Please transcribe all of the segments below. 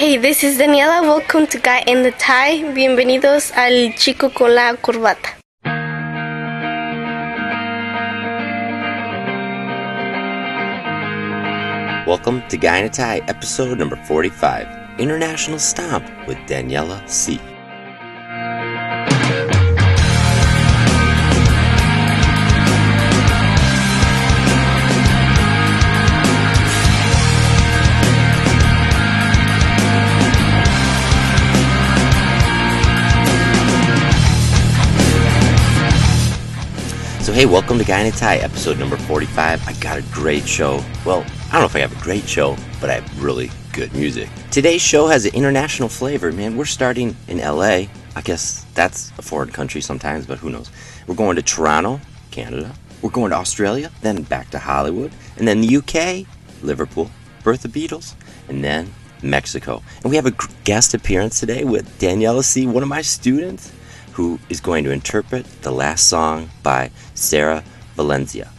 Hey, this is Daniela. Welcome to Guy in the Tie. Bienvenidos al chico con la corbata. Welcome to Guy in a Tie, episode number 45, International Stomp with Daniela C. So, hey, welcome to Guy in a Tie, episode number 45. I got a great show. Well, I don't know if I have a great show, but I have really good music. Today's show has an international flavor, man. We're starting in LA. I guess that's a foreign country sometimes, but who knows? We're going to Toronto, Canada. We're going to Australia, then back to Hollywood, and then the UK, Liverpool, birth of Beatles, and then Mexico. And we have a guest appearance today with Daniela C., one of my students who is going to interpret the last song by Sarah Valencia.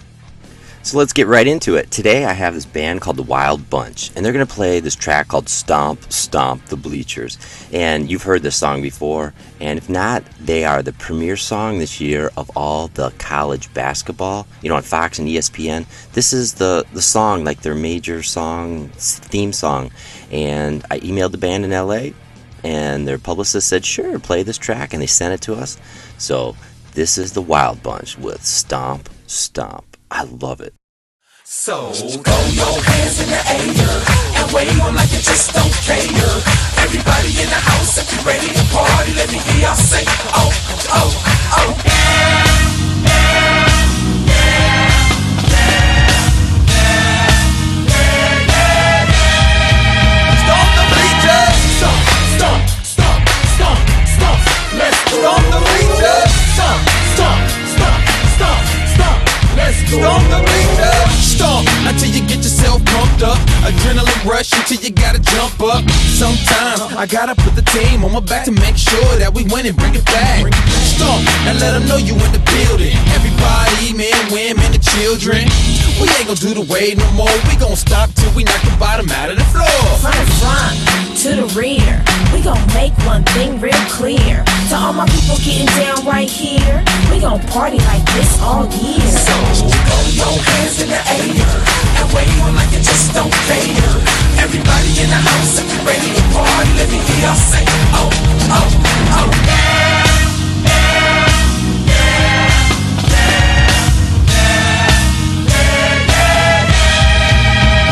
So let's get right into it. Today I have this band called the Wild Bunch, and they're going to play this track called Stomp, Stomp the Bleachers. And you've heard this song before, and if not, they are the premier song this year of all the college basketball, you know, on Fox and ESPN. This is the, the song, like their major song, theme song. And I emailed the band in LA, and their publicist said, sure, play this track, and they sent it to us. So this is the Wild Bunch with Stomp, Stomp. I love it. So throw your hands in the air and wave them like you just don't care. Everybody in the house, if you're ready to party, let me hear y'all say, oh, oh, oh. Let's stomp the bleachers. Stomp, stomp, stomp, stomp, stomp. Let's stomp the bleachers. Stomp until you get yourself pumped up. Adrenaline rush until you gotta jump up. Sometimes I gotta put the team on my back to make sure that we win and bring it back. Stomp and let them know you in the building. Everybody, men, women, and children. We ain't gonna do the wave no more. We gonna stop till we knock the bottom out of the floor. front front to the rear. We gon' make one thing real clear. To all my people getting down right here, we gon' party like this all year. So throw your hands in the air and wave them like you just don't care. Everybody in the house, if you're ready to party, let me hear y'all say, oh, oh, oh.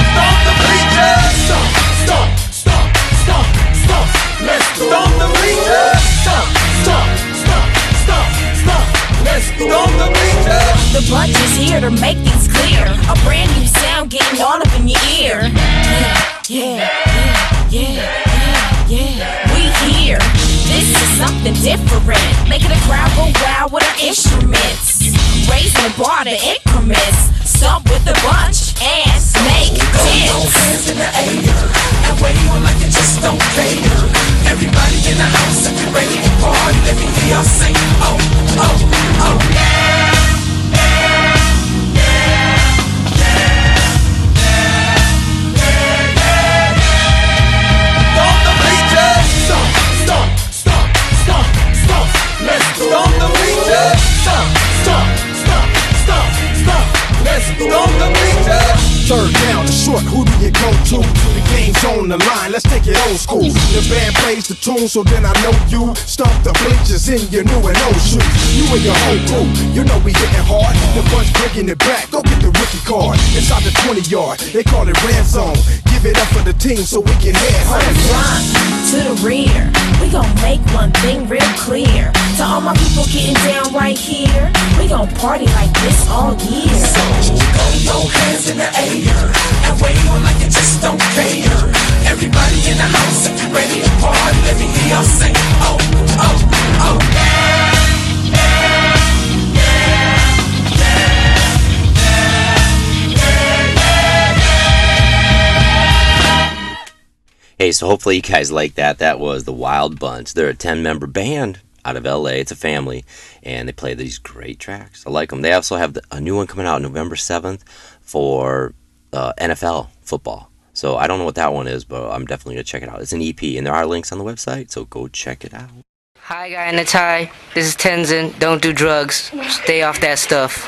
Stomp Let's stomp the bleachers. Stomp, stomp, stomp, stomp, stomp. Let's stomp the bleachers. The bunch is here to make things clear. A brand new sound getting all up in your ear. Yeah, yeah, yeah, yeah, yeah. We here. This is something different. Making the crowd go wild with our instruments. Raising the bar to increments. Stomp with the bunch and make Throw your dance. hands in the air and wave like you just don't care. Everybody in the house, if you're ready to party, let me hear y'all say, oh, oh, oh. Stomp old school. The plays the tune, so then I know you. Stomp the bleachers in your new and old shoes. You and your whole crew, you know we hitting hard. The bunch bringing it back, go get the rookie card. Inside the 20 yard, they call it red zone. Give it up for the team so we can head Front home. front to the rear. We gon' make one thing real clear. To all my people getting down right here, we gon' party like this all year. So throw your hands in the air and wave them like you just don't care. Everybody in the house, if you're ready to party, let me hear y'all say, oh, oh, oh. Hey, so hopefully you guys like that. That was the Wild Bunch. They're a 10 member band out of LA. It's a family, and they play these great tracks. I like them. They also have a new one coming out November 7th for uh, NFL football. So I don't know what that one is, but I'm definitely gonna check it out. It's an EP, and there are links on the website, so go check it out. Hi, guy in the tie. This is Tenzin. Don't do drugs. Stay off that stuff.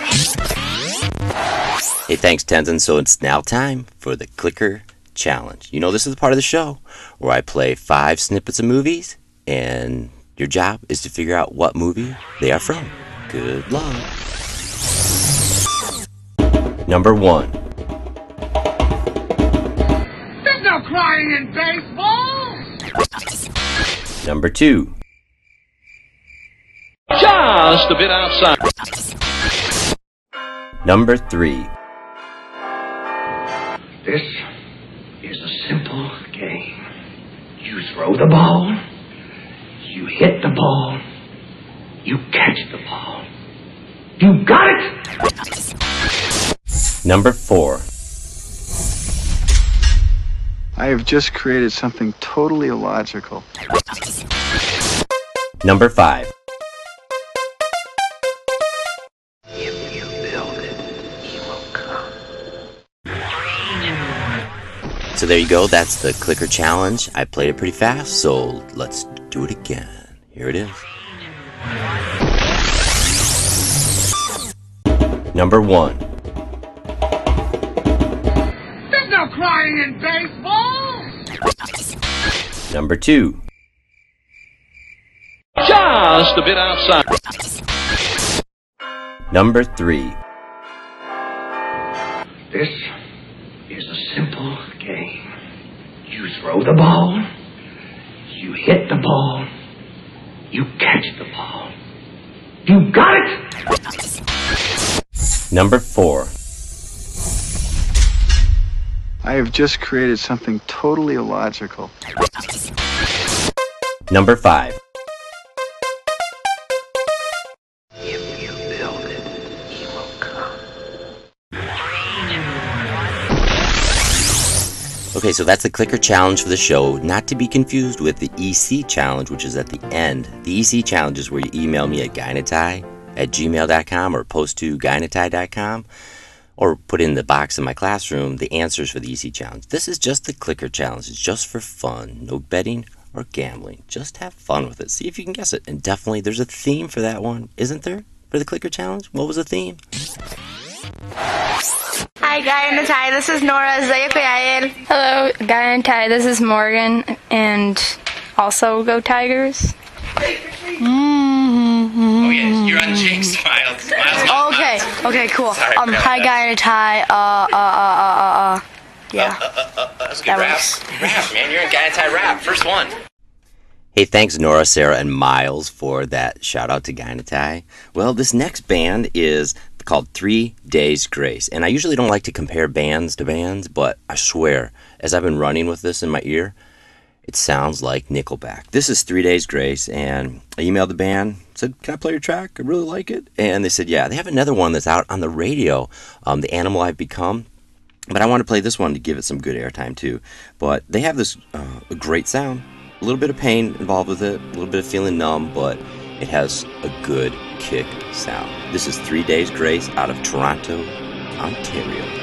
Hey, thanks, Tenzin. So it's now time for the Clicker Challenge. You know, this is the part of the show where I play five snippets of movies, and your job is to figure out what movie they are from. Good luck. Number one. Crying in baseball! Number two. Just a bit outside. Number three. This is a simple game. You throw the ball, you hit the ball, you catch the ball. You got it? Number four. I have just created something totally illogical. Number five. If you build it, he will come. So there you go. That's the clicker challenge. I played it pretty fast, so let's do it again. Here it is. Number one. There's no crying in baseball! Number two. Just a bit outside. Number three. This is a simple game. You throw the ball, you hit the ball, you catch the ball. You got it? Number four. I have just created something totally illogical. Number five. If you build it, he will come. Okay, so that's the clicker challenge for the show, not to be confused with the EC challenge, which is at the end. The EC challenge is where you email me at guyinatie at gmail.com or post to guyinatie.com or put in the box in my classroom the answers for the EC challenge. This is just the clicker challenge. It's just for fun. No betting or gambling. Just have fun with it. See if you can guess it. And definitely there's a theme for that one, isn't there? For the clicker challenge? What was the theme? Hi, Guy and Ty. This is Nora. Hello, Guy and Ty. This is Morgan. And also, go Tigers. Oh yes, you're on Jinx, Miles. Miles Okay, okay, cool. Sorry, Um, forgot hi, about Guy and Ty. Uh, uh, uh, uh, uh, uh. Yeah. That's a good That rap. works. Rap, man. You're in Guy in a Tie Rap. First one. Hey, thanks Nora, Sarah, and Miles for that shout out to Guy in a Tie. Well, this next band is called Three Days Grace, and I usually don't like to compare bands to bands, but I swear, as I've been running with this in my ear, it sounds like Nickelback. This is Three Days Grace, and I emailed the band, said, "Can I play your track? I really like it." And they said, "Yeah." They have another one that's out on the radio, um, "The Animal I've Become." But I want to play this one to give it some good airtime too. But they have this uh, great sound, a little bit of pain involved with it, a little bit of feeling numb, but it has a good kick sound. This is Three Days Grace out of Toronto, Ontario.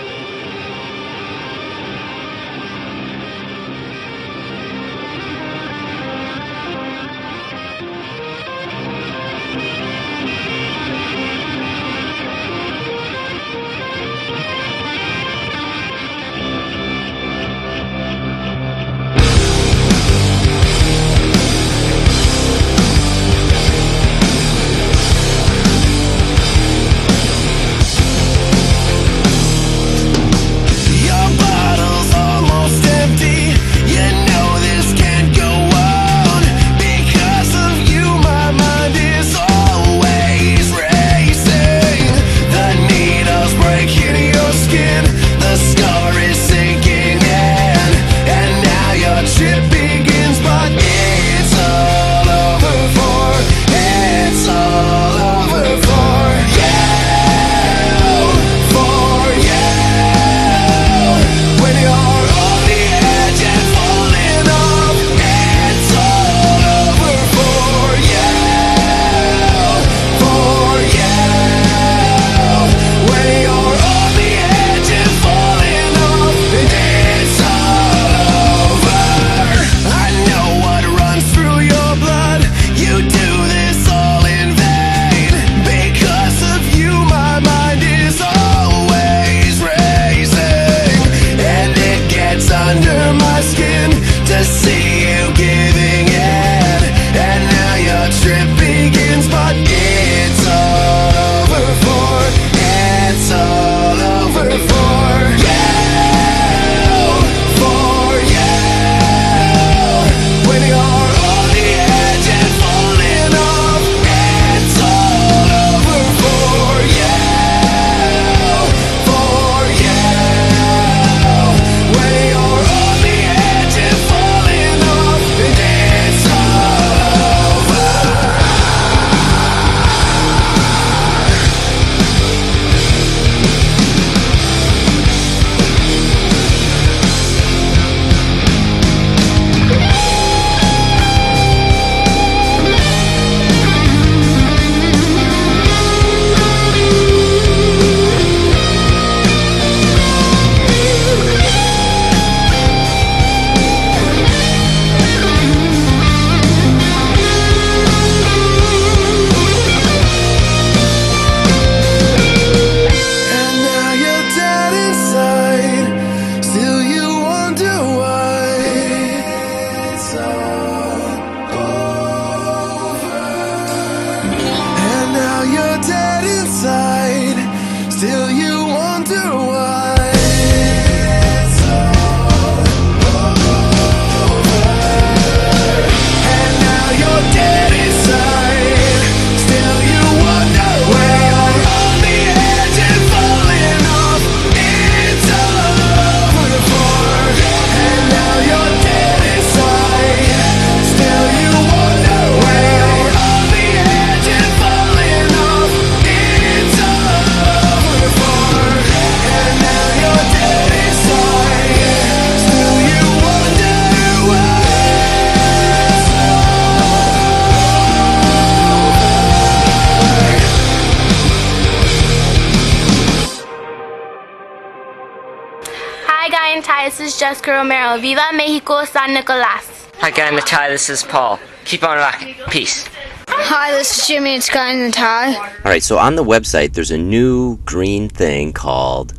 Is Jessica Romero. Viva Mexico, San Nicolas. Hi, Guy in the Tie. This is Paul. Keep on rocking. Peace. Hi, this is Jimmy. It's Guy in the Tie. All right, so on the website, there's a new green thing called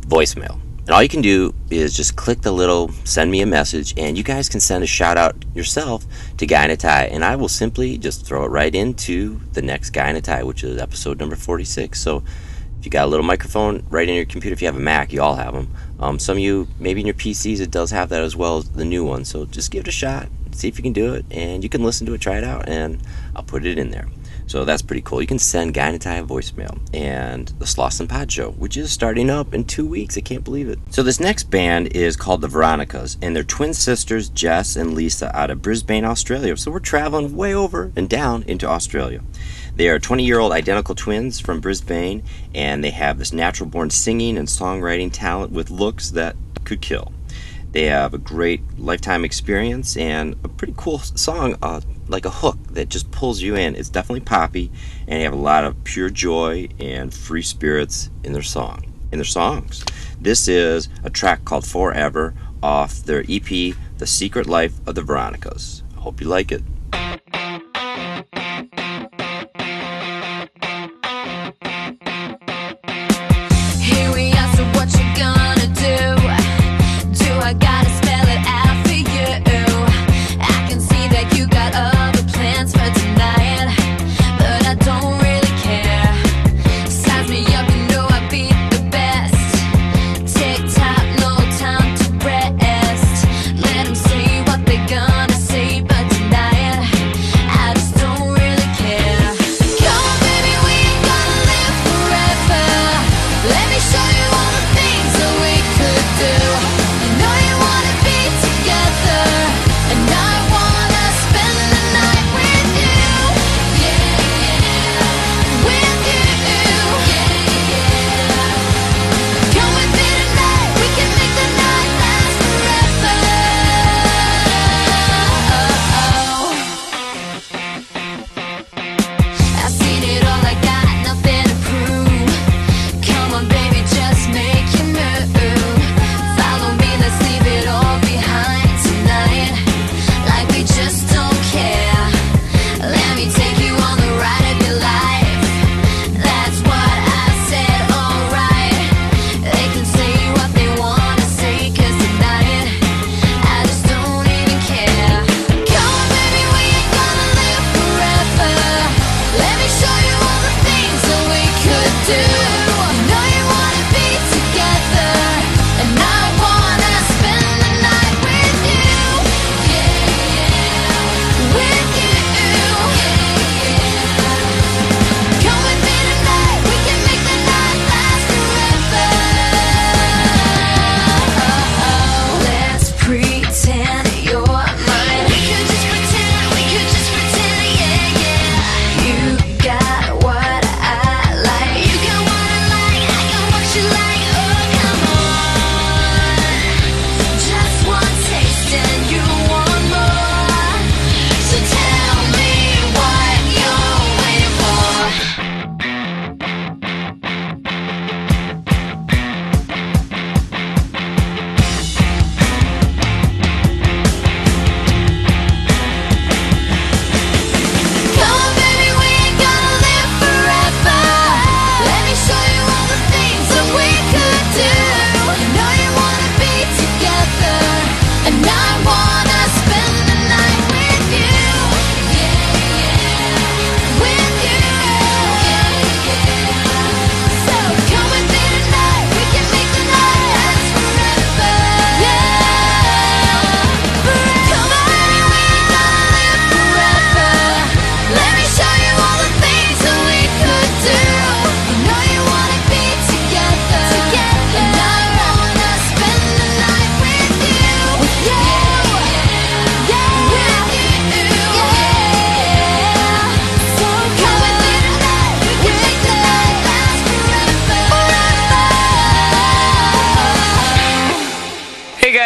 voicemail. And all you can do is just click the little send me a message, and you guys can send a shout out yourself to Guy in a Tie, and I will simply just throw it right into the next Guy in a Tie, which is episode number 46. So if you got a little microphone right in your computer, if you have a Mac, you all have them. Um, some of you, maybe in your PCs, it does have that as well as the new one. So just give it a shot, see if you can do it, and you can listen to it, try it out, and I'll put it in there. So that's pretty cool. You can send Guy in a voicemail and the Slauson Pod Show, which is starting up in two weeks. I can't believe it. So this next band is called the Veronicas, and they're twin sisters Jess and Lisa out of Brisbane, Australia. So we're traveling way over and down into Australia. They are 20 year old identical twins from Brisbane, and they have this natural born singing and songwriting talent with looks that could kill. They have a great lifetime experience and a pretty cool song, uh, like a hook that just pulls you in. It's definitely poppy, and they have a lot of pure joy and free spirits in their song, in their songs. This is a track called Forever off their EP, The Secret Life of the Veronicas. I hope you like it.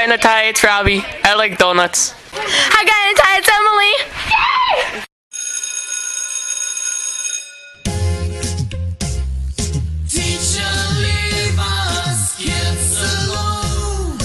Guy in a Tie, it's Robbie. I like donuts. Hi, Guy in a Tie, it's Emily. Teacher, leave us kids alone.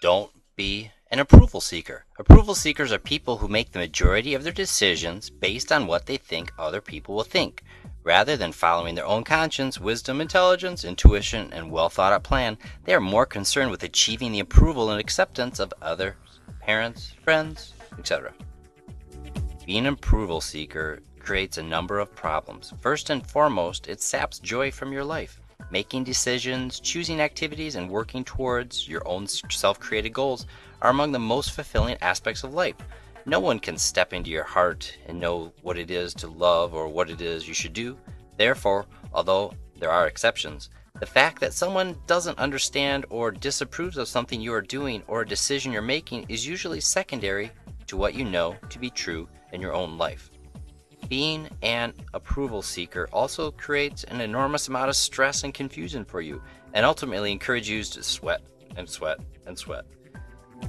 Don't be an approval seeker. Approval seekers are people who make the majority of their decisions based on what they think other people will think. Rather than following their own conscience, wisdom, intelligence, intuition, and well thought out plan, they are more concerned with achieving the approval and acceptance of others, parents, friends, etc. Being an approval seeker creates a number of problems. First and foremost, it saps joy from your life. Making decisions, choosing activities, and working towards your own self created goals are among the most fulfilling aspects of life. No one can step into your heart and know what it is to love or what it is you should do. Therefore, although there are exceptions, the fact that someone doesn't understand or disapproves of something you are doing or a decision you're making is usually secondary to what you know to be true in your own life. Being an approval seeker also creates an enormous amount of stress and confusion for you, and ultimately encourages you to sweat and sweat and sweat.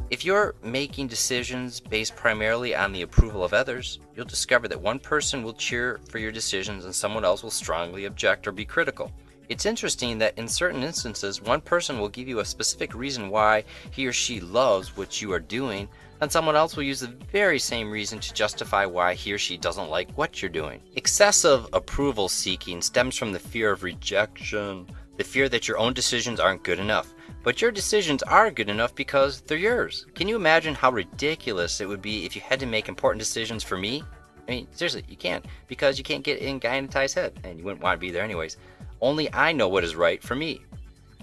If you're making decisions based primarily on the approval of others, you'll discover that one person will cheer for your decisions and someone else will strongly object or be critical. It's interesting that in certain instances, one person will give you a specific reason why he or she loves what you are doing, and someone else will use the very same reason to justify why he or she doesn't like what you're doing. Excessive approval seeking stems from the fear of rejection, the fear that your own decisions aren't good enough. But your decisions are good enough because they're yours. Can you imagine how ridiculous it would be if you had to make important decisions for me? I mean, seriously, you can't because you can't get in Guy in a Tie's head, and you wouldn't want to be there anyways. Only I know what is right for me.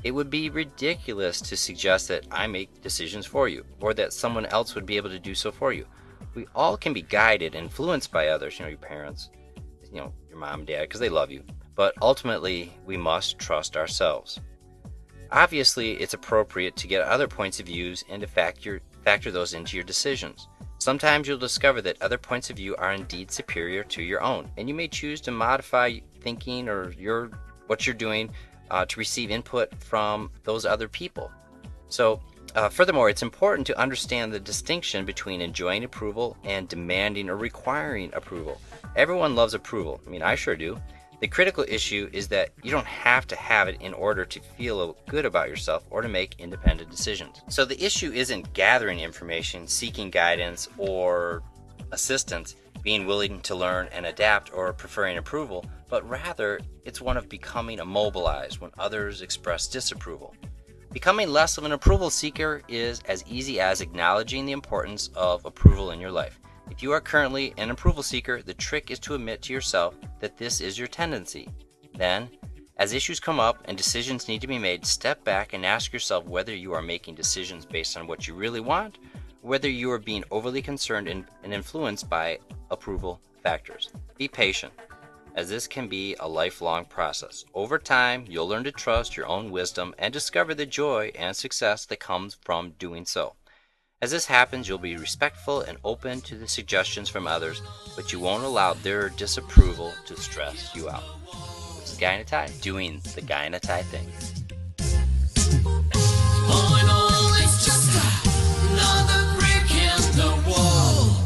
It would be ridiculous to suggest that I make decisions for you, or that someone else would be able to do so for you. We all can be guided, influenced by others, you know, your parents, you know, your mom, and dad, because they love you. But ultimately, we must trust ourselves. Obviously, it's appropriate to get other points of views and to factor, factor those into your decisions. Sometimes you'll discover that other points of view are indeed superior to your own, and you may choose to modify thinking or your what you're doing uh, to receive input from those other people. So, uh, furthermore, it's important to understand the distinction between enjoying approval and demanding or requiring approval. Everyone loves approval. I mean, I sure do. The critical issue is that you don't have to have it in order to feel good about yourself or to make independent decisions. So the issue isn't gathering information, seeking guidance, or assistance, being willing to learn and adapt, or preferring approval, but rather it's one of becoming immobilized when others express disapproval. Becoming less of an approval seeker is as easy as acknowledging the importance of approval in your life. If you are currently an approval seeker, the trick is to admit to yourself that this is your tendency. Then, as issues come up and decisions need to be made, step back and ask yourself whether you are making decisions based on what you really want, whether you are being overly concerned and influenced by approval factors. Be patient, as this can be a lifelong process. Over time, you'll learn to trust your own wisdom and discover the joy and success that comes from doing so. As this happens, you'll be respectful and open to the suggestions from others, but you won't allow their disapproval to stress you out. This is Guy in a Tie, doing the Guy in a Tie thing. All in all, it's just another brick in the wall.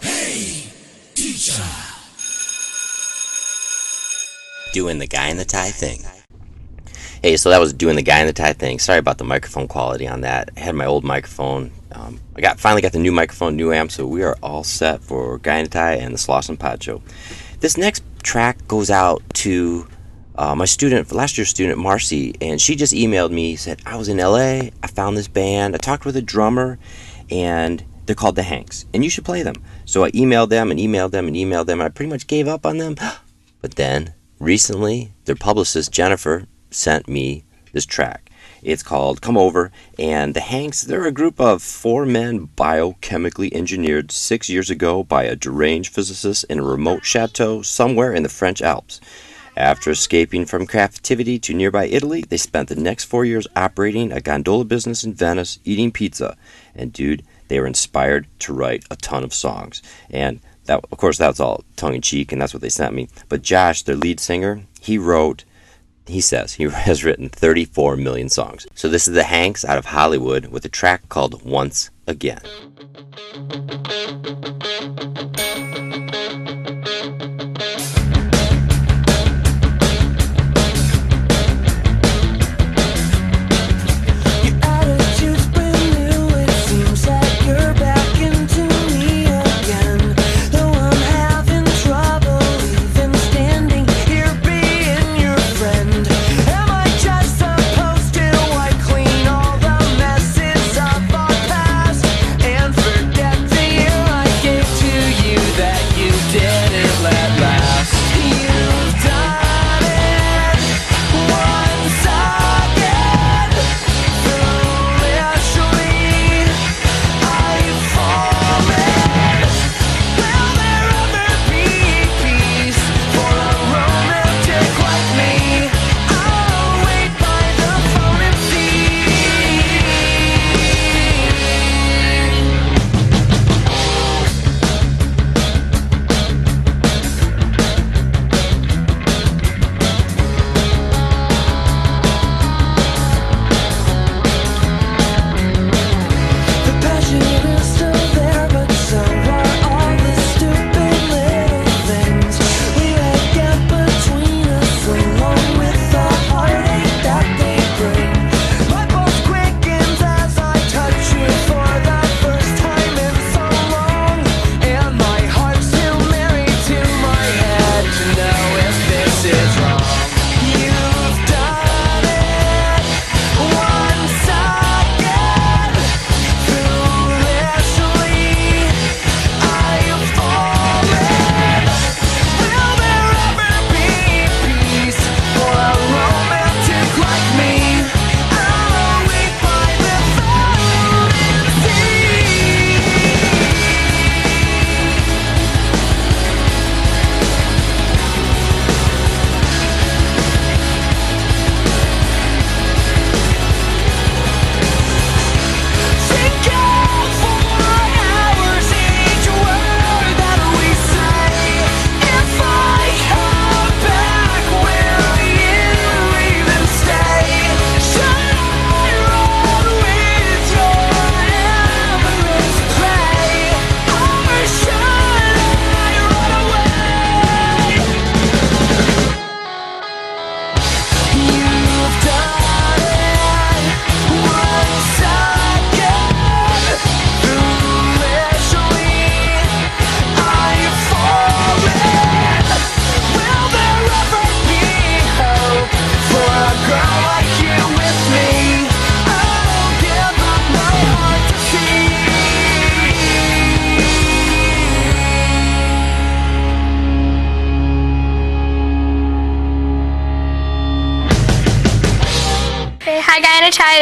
Hey, teacher. Doing the Guy in the Tie thing. Hey, so that was doing the Guy in the Tie thing. Sorry about the microphone quality on that. I had my old microphone. Um, I got finally got the new microphone, new amp, so we are all set for Guy and the Slauson Pod Show. This next track goes out to uh, my student, last year's student, Marcy, and she just emailed me, said, I was in LA, I found this band, I talked with a drummer, and they're called the Hanks, and you should play them. So I emailed them and emailed them and emailed them, and I pretty much gave up on them. But then, recently, their publicist, Jennifer, sent me this track. It's called Come Over, and the Hanks, they're a group of four men biochemically engineered six years ago by a deranged physicist in a remote chateau somewhere in the French Alps. After escaping from captivity to nearby Italy, they spent the next four years operating a gondola business in Venice, eating pizza. And dude, they were inspired to write a ton of songs. And that, of course, that's all tongue in cheek, and that's what they sent me. But Josh, their lead singer, he wrote he says he has written 34 million songs. So this is the Hanks out of Hollywood with a track called Once Again.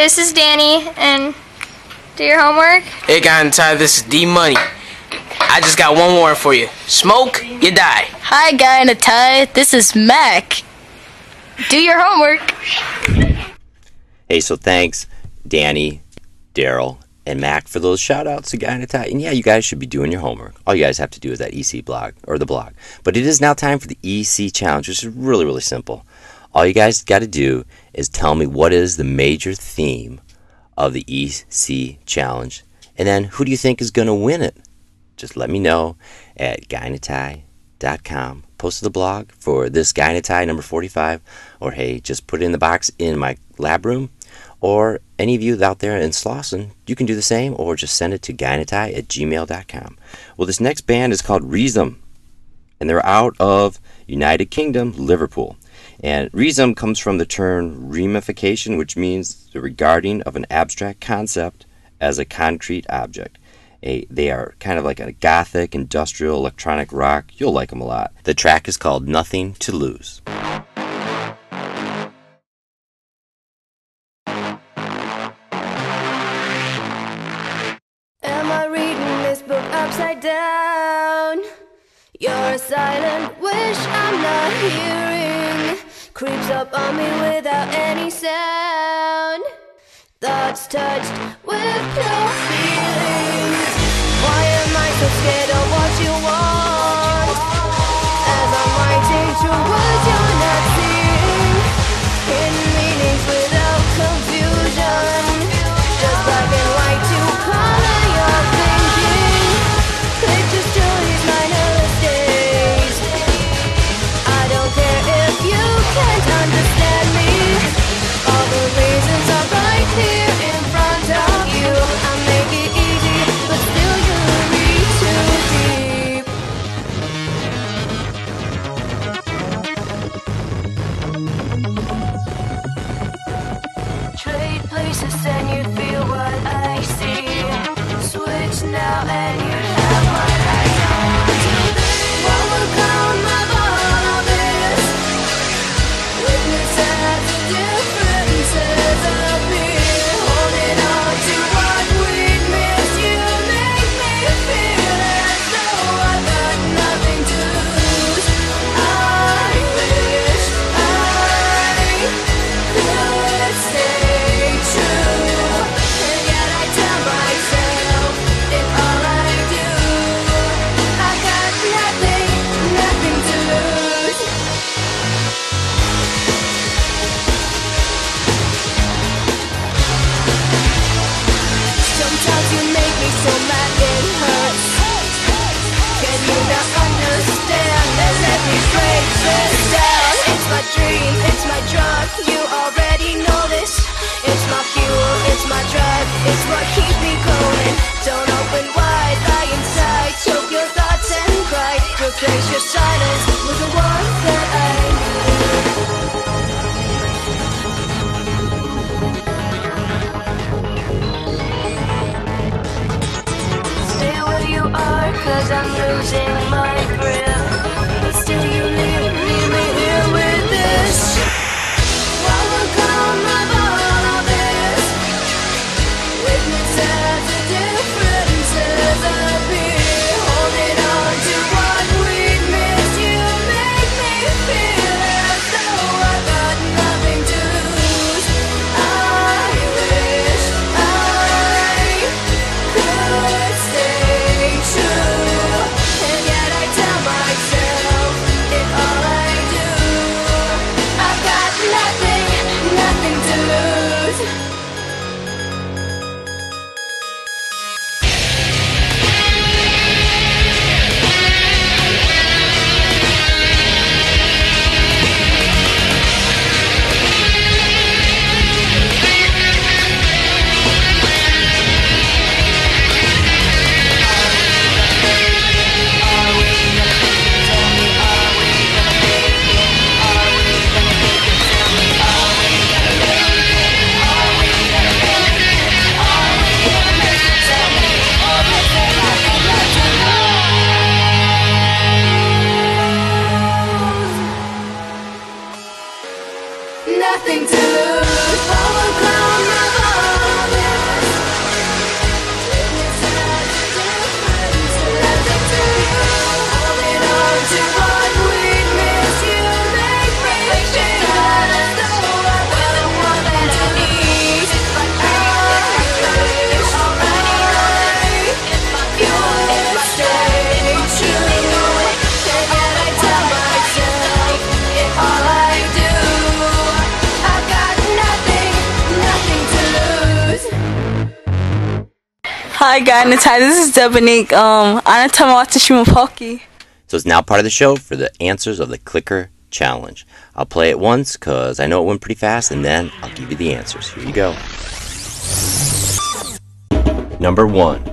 This is Danny, and do your homework. Hey, guy in the this is D Money. I just got one warning for you. Smoke, you die. Hi, guy in a tie. This is Mac. Do your homework. Hey, so thanks, Danny, Daryl, and Mac for those shout outs to Guy in a Tie. And yeah, you guys should be doing your homework. All you guys have to do is that EC blog or the blog. But it is now time for the EC challenge, which is really, really simple. All you guys got to do is tell me what is the major theme of the EC challenge. And then who do you think is going to win it? Just let me know at guyinatie.com. Post to the blog for this Tie number 45. Or hey, just put it in the box in my lab room. Or any of you out there in Slauson, you can do the same or just send it to guyinatie at gmail.com. Well, this next band is called Reason, and they're out of United Kingdom, Liverpool. And reasum comes from the term reification, which means the regarding of an abstract concept as a concrete object. A, they are kind of like a gothic, industrial, electronic rock. You'll like them a lot. The track is called Nothing to Lose. Am I reading this book upside down? You're a silent wish I'm not hearing. Creeps up on me without any sound. Thoughts touched with no feelings. Why am I so scared of what you want? As I'm writing true words Hi, guys. Natai. This is Debonique. Um, I'm talking about the Shumapoki. So it's now part of the show for the answers of the clicker challenge. I'll play it once because I know it went pretty fast, and then I'll give you the answers. Here you go. Number one.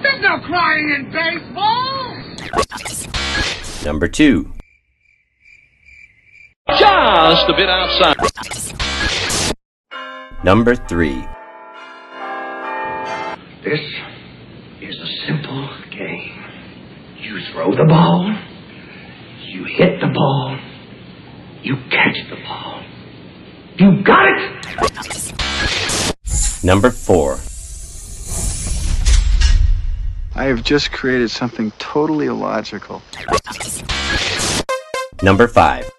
There's no crying in baseball! Number two. Just a bit outside. Number three. This is a simple game. You throw the ball, you hit the ball, you catch the ball. You got it? Number four. I have just created something totally illogical. Number five.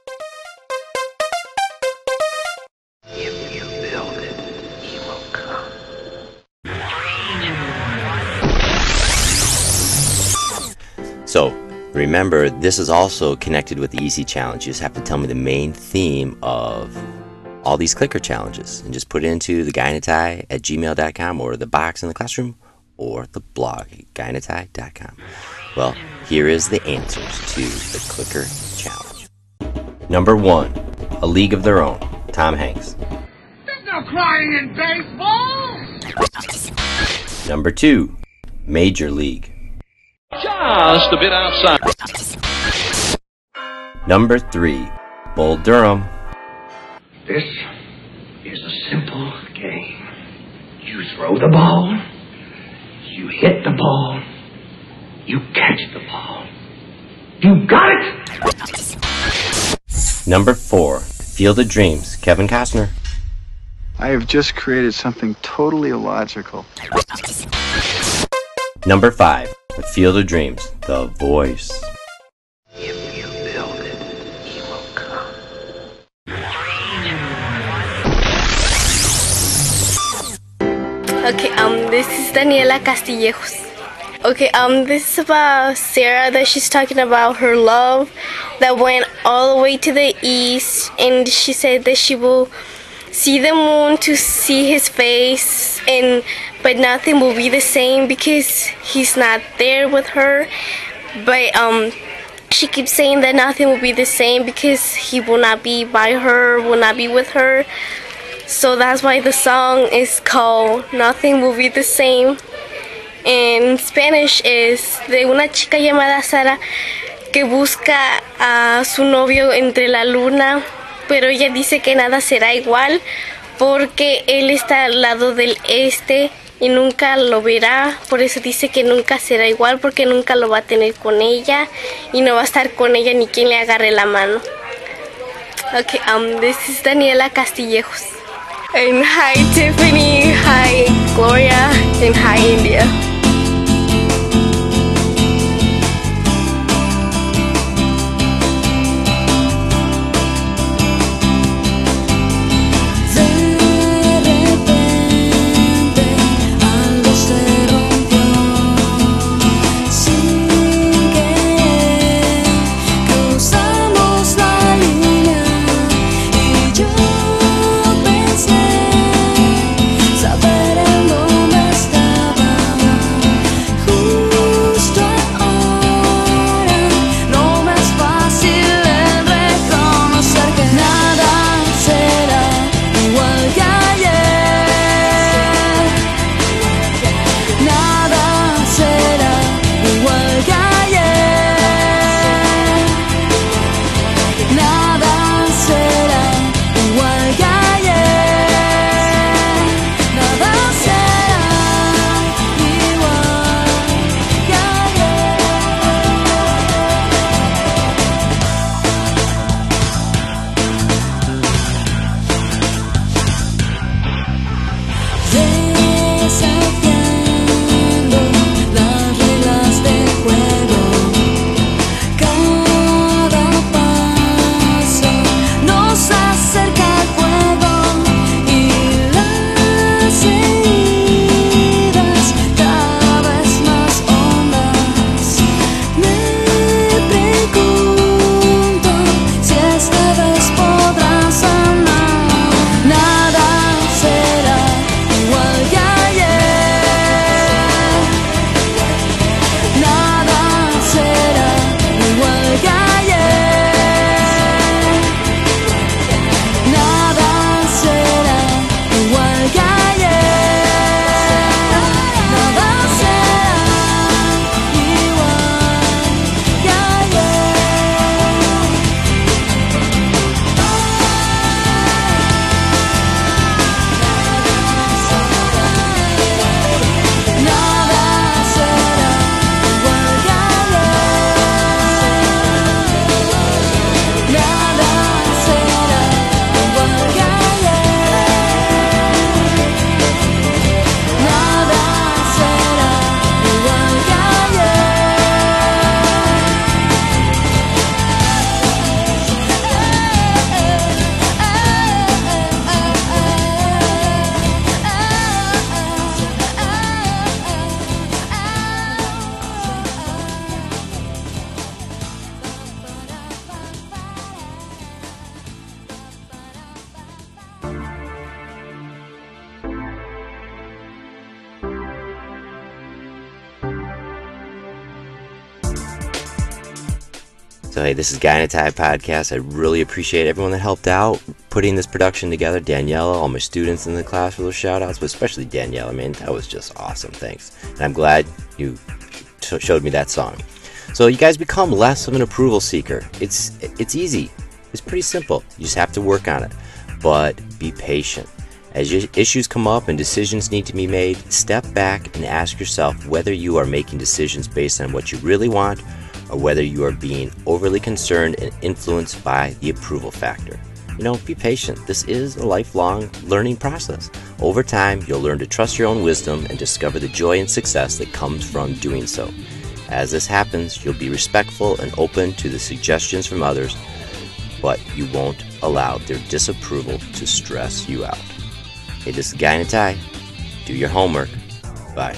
Remember, this is also connected with the EC challenge. You just have to tell me the main theme of all these clicker challenges and just put it into the guyinatie at gmail.com or the box in the classroom or the blog at guyinatie.com. Well, here is the answers to the clicker challenge. Number one, A League of Their Own, Tom Hanks. There's no crying in baseball! Number two, Major League. Just a bit outside. Number three, Bull Durham. This is a simple game. You throw the ball, you hit the ball, you catch the ball. You got it? Number four, Field of Dreams, Kevin Costner. I have just created something totally illogical. Number five, The Field of Dreams, The Voice. Okay, um, this is Daniela Castillejos. Okay, um, this is about Sarah that she's talking about her love that went all the way to the east, and she said that she will see the moon to see his face, and but nothing will be the same because he's not there with her. But um, she keeps saying that nothing will be the same because he will not be by her, will not be with her. So that's why the song is called Nothing Will Be the Same. In Spanish is de una chica llamada Sara que busca a su novio entre la luna, pero ella dice que nada será igual porque él está al lado del este y nunca lo verá, por eso dice que nunca será igual porque nunca lo va a tener con ella y no va a estar con ella ni quien le agarre la mano. Okay, um, this is Daniela Castillejos. And hi Tiffany, hi Gloria, and hi India. This is Guy in a Tie Podcast. I really appreciate everyone that helped out putting this production together. Daniela, all my students in the class for those shout outs, but especially Daniela. Man, that was just awesome. Thanks. And I'm glad you t- showed me that song. So, you guys become less of an approval seeker. It's, it's easy, it's pretty simple. You just have to work on it. But be patient. As issues come up and decisions need to be made, step back and ask yourself whether you are making decisions based on what you really want or whether you are being overly concerned and influenced by the approval factor. You know, be patient. This is a lifelong learning process. Over time, you'll learn to trust your own wisdom and discover the joy and success that comes from doing so. As this happens, you'll be respectful and open to the suggestions from others, but you won't allow their disapproval to stress you out. Hey, this is Guy in a Tie. Do your homework. Bye.